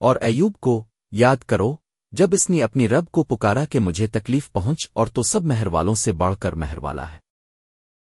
اور ایوب کو یاد کرو، جب اس نے اپنی رب کو پکارا کہ مجھے تکلیف پہنچ اور تو سب مہر والوں سے بڑھ کر مہر والا ہے۔